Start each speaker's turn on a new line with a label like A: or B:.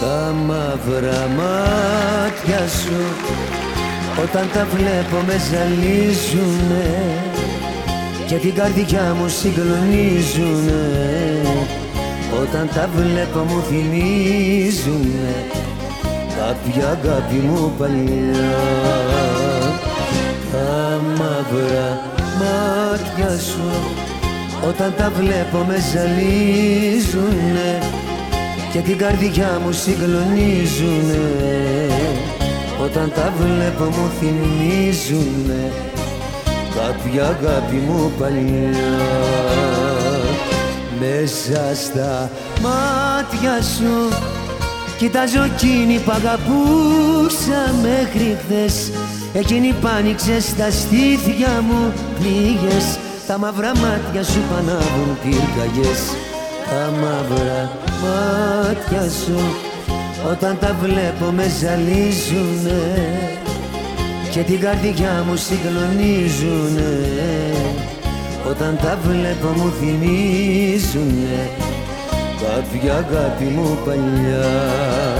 A: Τα μαύρα μάτια σου όταν τα βλέπω με ζαλίζουνε και την καρδιά μου συγκλονίζουνε. Όταν τα βλέπω μου θυμίζουνε κάποια αγάπη μου παλιά. Τα μαύρα μάτια σου όταν τα βλέπω με ζαλίζουνε και την καρδιά μου συγκλονίζουνε. Όταν τα βλέπω μου θυμίζουνε. Κάποια αγάπη μου παλιά. Μέσα στα μάτια σου Κοιτάζω εκείνη που αγαπούσα μέχρι χθες. Εκείνη που άνοιξε στα στήθια μου πληγές. Τα μαύρα μάτια σου πανάβουν πυρκαγιές Τα μαύρα μάτια σου Όταν τα βλέπω με ζαλίζουνε Και την καρδιά μου συγκλονίζουνε. Όταν τα βλέπω μου θυμίζουνε κάποια αγάπη μου παλιά